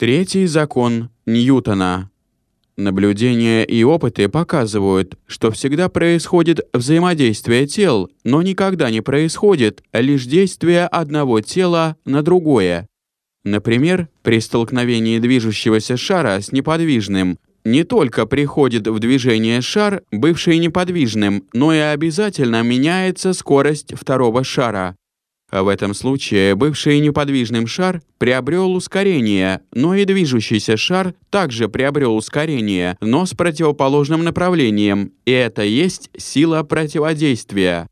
Третий закон Ньютона. Наблюдения и опыты показывают, что всегда происходит взаимодействие тел, но никогда не происходит лишь действие одного тела на другое. Например, при столкновении движущегося шара с неподвижным не только приходит в движение шар, бывший неподвижным, но и обязательно меняется скорость второго шара. В этом случае бывший неподвижным шар приобрел ускорение, но и движущийся шар также приобрел ускорение, но с противоположным направлением, и это есть сила противодействия.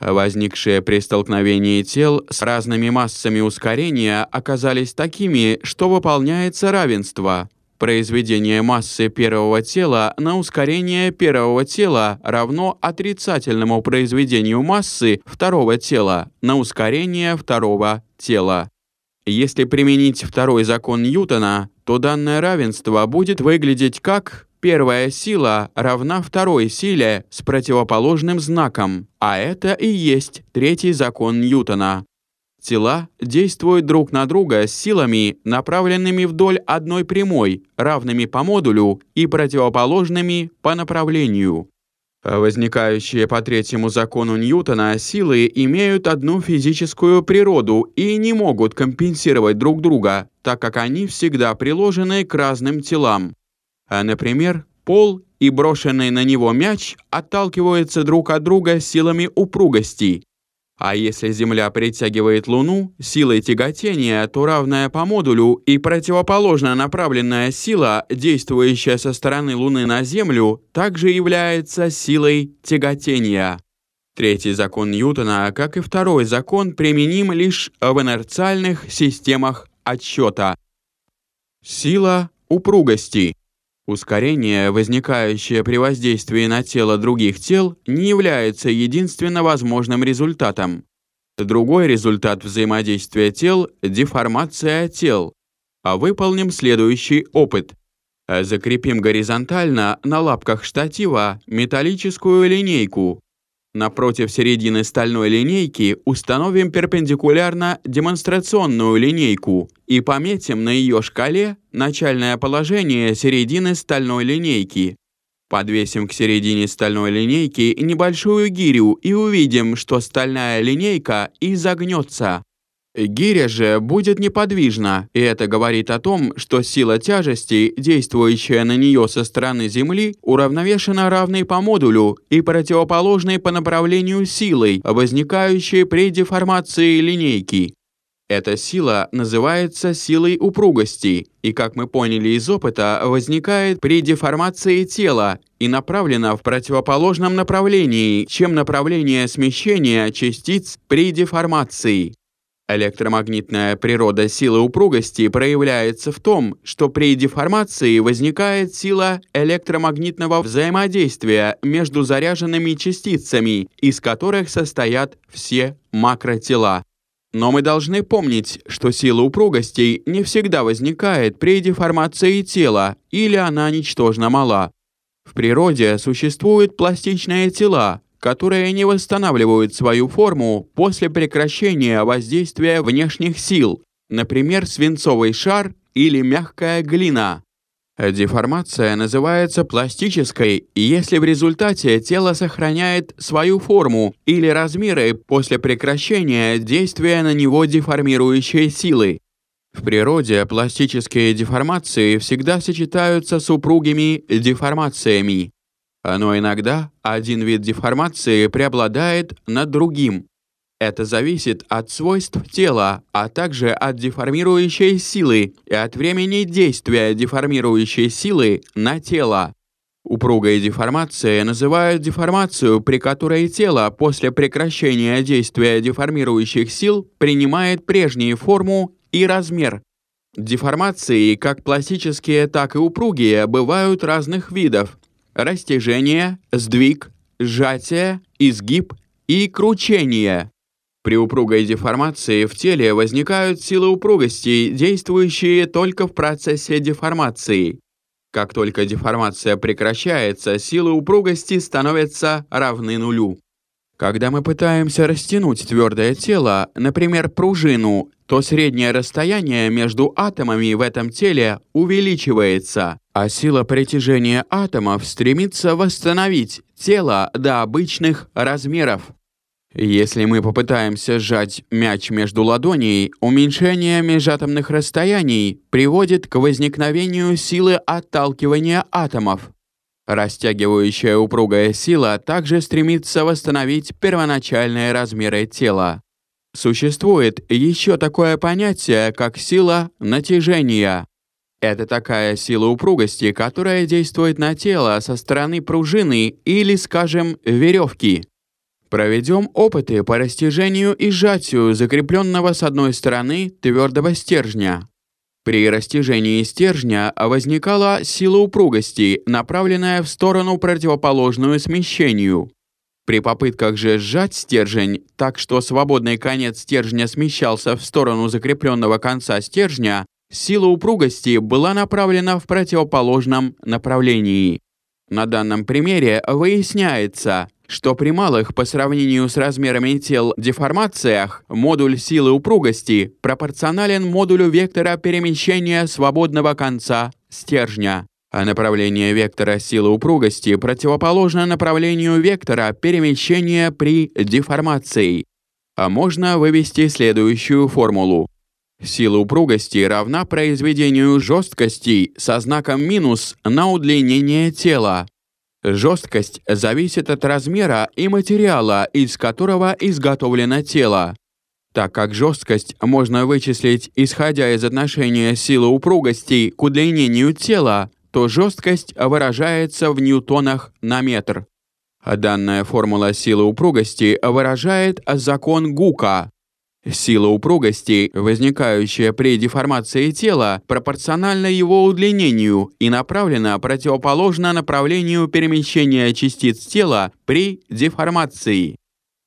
Возникшие при столкновении тел с разными массами ускорения оказались такими, что выполняется равенство. Произведение массы первого тела на ускорение первого тела равно отрицательному произведению массы второго тела на ускорение второго тела. Если применить второй закон Ньютона, то данное равенство будет выглядеть как первая сила равна второй силе с противоположным знаком, а это и есть третий закон Ньютона. Тела действуют друг на друга с силами, направленными вдоль одной прямой, равными по модулю и противоположными по направлению. Возникающие по третьему закону Ньютона силы имеют одну физическую природу и не могут компенсировать друг друга, так как они всегда приложены к разным телам. Например, пол и брошенный на него мяч отталкиваются друг от друга силами упругости, а если Земля притягивает Луну силой тяготения, то равная по модулю и противоположно направленная сила, действующая со стороны Луны на Землю, также является силой тяготения. Третий закон Ньютона, как и второй закон, применим лишь в инерциальных системах отсчета. Сила упругости. Ускорение, возникающее при воздействии на тело других тел, не является единственно возможным результатом. Другой результат взаимодействия тел – деформация тел. А выполним следующий опыт. Закрепим горизонтально на лапках штатива металлическую линейку, Напротив середины стальной линейки установим перпендикулярно демонстрационную линейку и пометим на ее шкале начальное положение середины стальной линейки. Подвесим к середине стальной линейки небольшую гирю и увидим, что стальная линейка изогнется. Гиря же будет неподвижна, и это говорит о том, что сила тяжести, действующая на нее со стороны Земли, уравновешена равной по модулю и противоположной по направлению силой, возникающей при деформации линейки. Эта сила называется силой упругости, и, как мы поняли из опыта, возникает при деформации тела и направлена в противоположном направлении, чем направление смещения частиц при деформации. Электромагнитная природа силы упругости проявляется в том, что при деформации возникает сила электромагнитного взаимодействия между заряженными частицами, из которых состоят все макротела. Но мы должны помнить, что сила упругости не всегда возникает при деформации тела или она ничтожно мала. В природе существуют пластичные тела, которые не восстанавливают свою форму после прекращения воздействия внешних сил, например, свинцовый шар или мягкая глина. Деформация называется пластической, если в результате тело сохраняет свою форму или размеры после прекращения действия на него деформирующей силы. В природе пластические деформации всегда сочетаются с упругими деформациями. Но иногда один вид деформации преобладает над другим. Это зависит от свойств тела, а также от деформирующей силы и от времени действия деформирующей силы на тело. Упругая деформация называют деформацию, при которой тело после прекращения действия деформирующих сил принимает прежнюю форму и размер. Деформации, как пластические, так и упругие, бывают разных видов, растяжение, сдвиг, сжатие, изгиб и кручение. При упругой деформации в теле возникают силы упругости, действующие только в процессе деформации. Как только деформация прекращается, силы упругости становятся равны нулю. Когда мы пытаемся растянуть твердое тело, например, пружину, то среднее расстояние между атомами в этом теле увеличивается, а сила притяжения атомов стремится восстановить тело до обычных размеров. Если мы попытаемся сжать мяч между ладоней, уменьшение межатомных расстояний приводит к возникновению силы отталкивания атомов. Растягивающая упругая сила также стремится восстановить первоначальные размеры тела. Существует еще такое понятие, как сила натяжения. Это такая сила упругости, которая действует на тело со стороны пружины или, скажем, веревки. Проведем опыты по растяжению и сжатию закрепленного с одной стороны твердого стержня. При растяжении стержня возникала сила упругости, направленная в сторону противоположную смещению. При попытках же сжать стержень так, что свободный конец стержня смещался в сторону закрепленного конца стержня, сила упругости была направлена в противоположном направлении. На данном примере выясняется, что при малых по сравнению с размерами тел деформациях модуль силы упругости пропорционален модулю вектора перемещения свободного конца стержня, а направление вектора силы упругости противоположно направлению вектора перемещения при деформации. А можно вывести следующую формулу. Сила упругости равна произведению жесткостей со знаком минус на удлинение тела. Жесткость зависит от размера и материала, из которого изготовлено тело. Так как жесткость можно вычислить, исходя из отношения силы упругости к удлинению тела, то жесткость выражается в ньютонах на метр. Данная формула силы упругости выражает закон Гука, Сила упругости, возникающая при деформации тела, пропорциональна его удлинению и направлена противоположно направлению перемещения частиц тела при деформации.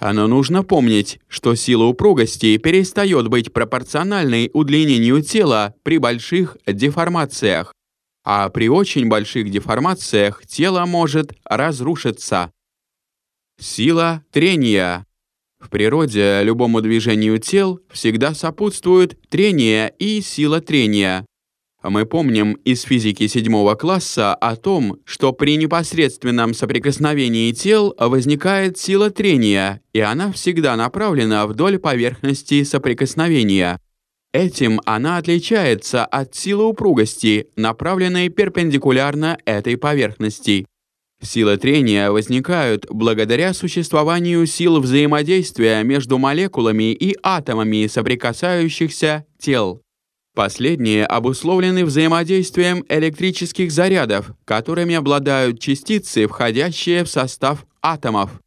Но нужно помнить, что сила упругости перестает быть пропорциональной удлинению тела при больших деформациях, а при очень больших деформациях тело может разрушиться. Сила трения в природе любому движению тел всегда сопутствует трение и сила трения. Мы помним из физики седьмого класса о том, что при непосредственном соприкосновении тел возникает сила трения, и она всегда направлена вдоль поверхности соприкосновения. Этим она отличается от силы упругости, направленной перпендикулярно этой поверхности. Силы трения возникают благодаря существованию сил взаимодействия между молекулами и атомами соприкасающихся тел. Последние обусловлены взаимодействием электрических зарядов, которыми обладают частицы, входящие в состав атомов.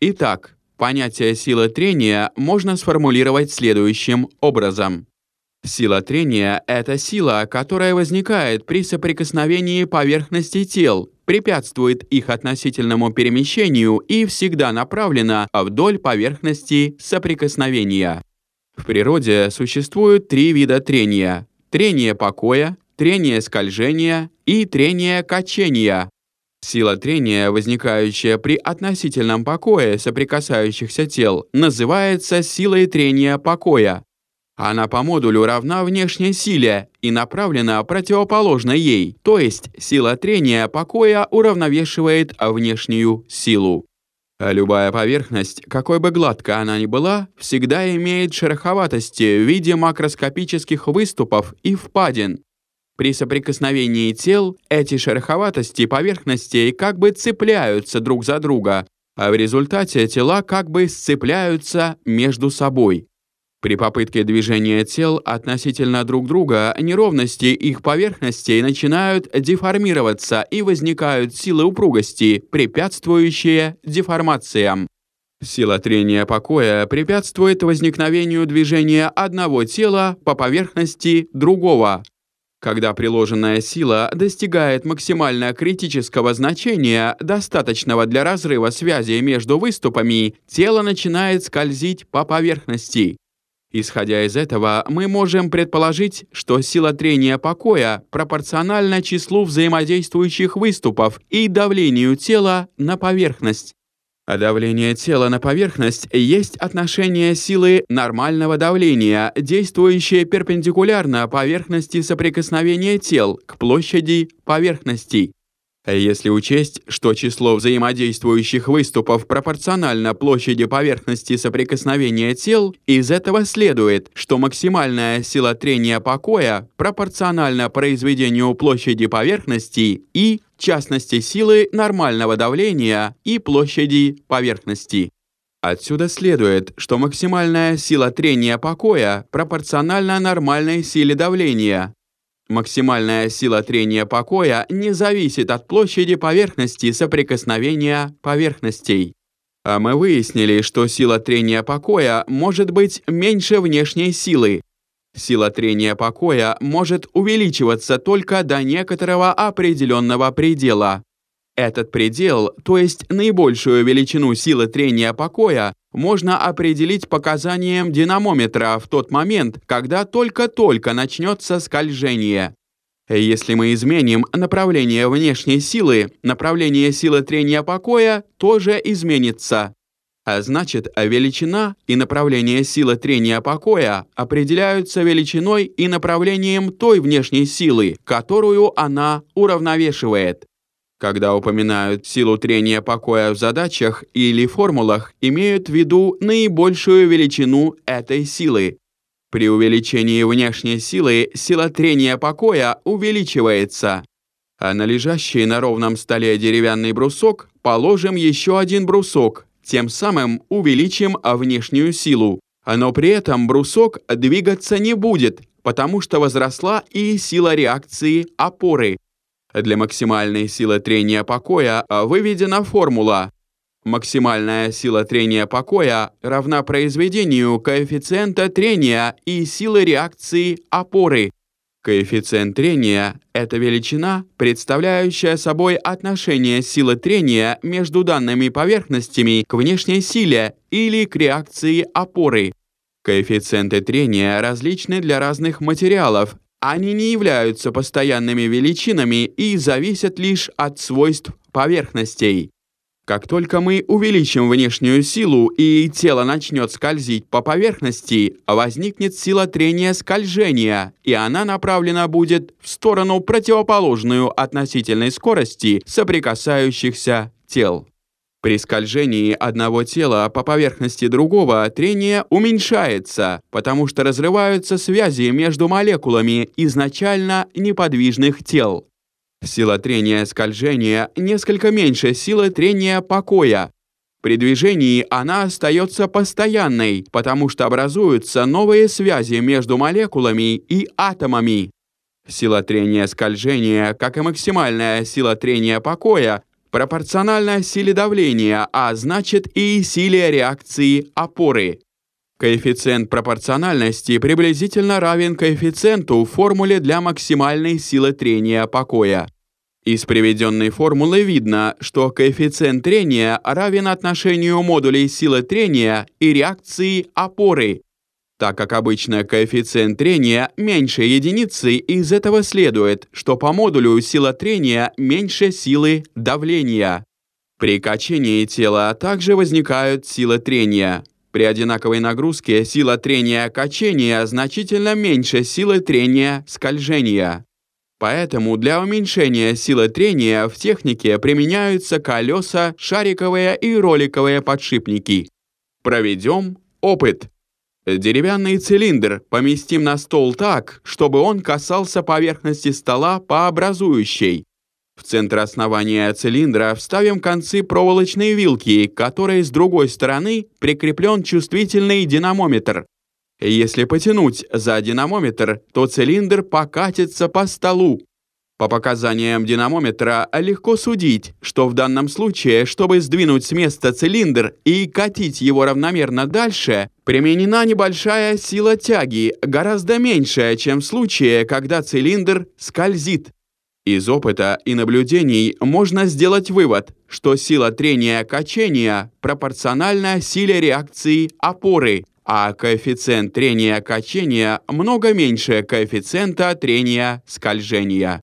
Итак, понятие силы трения можно сформулировать следующим образом. Сила трения — это сила, которая возникает при соприкосновении поверхностей тел, препятствует их относительному перемещению и всегда направлена вдоль поверхности соприкосновения. В природе существуют три вида трения. Трение покоя, трение скольжения и трение качения. Сила трения, возникающая при относительном покое соприкасающихся тел, называется силой трения покоя. Она по модулю равна внешней силе и направлена противоположно ей, то есть сила трения покоя уравновешивает внешнюю силу. Любая поверхность, какой бы гладкой она ни была, всегда имеет шероховатости в виде макроскопических выступов и впадин. При соприкосновении тел эти шероховатости поверхностей как бы цепляются друг за друга, а в результате тела как бы сцепляются между собой. При попытке движения тел относительно друг друга неровности их поверхностей начинают деформироваться и возникают силы упругости, препятствующие деформациям. Сила трения покоя препятствует возникновению движения одного тела по поверхности другого. Когда приложенная сила достигает максимально критического значения, достаточного для разрыва связи между выступами, тело начинает скользить по поверхности. Исходя из этого, мы можем предположить, что сила трения покоя пропорциональна числу взаимодействующих выступов и давлению тела на поверхность. А давление тела на поверхность есть отношение силы нормального давления, действующее перпендикулярно поверхности соприкосновения тел к площади поверхностей. Если учесть, что число взаимодействующих выступов пропорционально площади поверхности соприкосновения тел, из этого следует, что максимальная сила трения покоя пропорциональна произведению площади поверхности и частности силы нормального давления и площади поверхности. Отсюда следует, что максимальная сила трения покоя пропорциональна нормальной силе давления, Максимальная сила трения покоя не зависит от площади поверхности соприкосновения поверхностей. А мы выяснили, что сила трения покоя может быть меньше внешней силы. Сила трения покоя может увеличиваться только до некоторого определенного предела. Этот предел, то есть наибольшую величину силы трения покоя, можно определить показанием динамометра в тот момент, когда только-только начнется скольжение. Если мы изменим направление внешней силы, направление силы трения покоя тоже изменится. А значит, величина и направление силы трения покоя определяются величиной и направлением той внешней силы, которую она уравновешивает. Когда упоминают силу трения покоя в задачах или формулах, имеют в виду наибольшую величину этой силы. При увеличении внешней силы сила трения покоя увеличивается. А на лежащий на ровном столе деревянный брусок положим еще один брусок, тем самым увеличим внешнюю силу. Но при этом брусок двигаться не будет, потому что возросла и сила реакции опоры. Для максимальной силы трения покоя выведена формула. Максимальная сила трения покоя равна произведению коэффициента трения и силы реакции опоры. Коэффициент трения – это величина, представляющая собой отношение силы трения между данными поверхностями к внешней силе или к реакции опоры. Коэффициенты трения различны для разных материалов они не являются постоянными величинами и зависят лишь от свойств поверхностей. Как только мы увеличим внешнюю силу и тело начнет скользить по поверхности, возникнет сила трения скольжения, и она направлена будет в сторону противоположную относительной скорости соприкасающихся тел. При скольжении одного тела по поверхности другого трение уменьшается, потому что разрываются связи между молекулами изначально неподвижных тел. Сила трения скольжения несколько меньше силы трения покоя. При движении она остается постоянной, потому что образуются новые связи между молекулами и атомами. Сила трения скольжения, как и максимальная сила трения покоя, пропорциональна силе давления, а значит и силе реакции опоры. Коэффициент пропорциональности приблизительно равен коэффициенту в формуле для максимальной силы трения покоя. Из приведенной формулы видно, что коэффициент трения равен отношению модулей силы трения и реакции опоры, так как обычно коэффициент трения меньше единицы, из этого следует, что по модулю сила трения меньше силы давления. При качении тела также возникают силы трения. При одинаковой нагрузке сила трения качения значительно меньше силы трения скольжения. Поэтому для уменьшения силы трения в технике применяются колеса, шариковые и роликовые подшипники. Проведем опыт. Деревянный цилиндр поместим на стол так, чтобы он касался поверхности стола по образующей. В центр основания цилиндра вставим концы проволочной вилки, к которой с другой стороны прикреплен чувствительный динамометр. Если потянуть за динамометр, то цилиндр покатится по столу. По показаниям динамометра легко судить, что в данном случае, чтобы сдвинуть с места цилиндр и катить его равномерно дальше, применена небольшая сила тяги, гораздо меньшая, чем в случае, когда цилиндр скользит. Из опыта и наблюдений можно сделать вывод, что сила трения качения пропорциональна силе реакции опоры, а коэффициент трения качения много меньше коэффициента трения скольжения.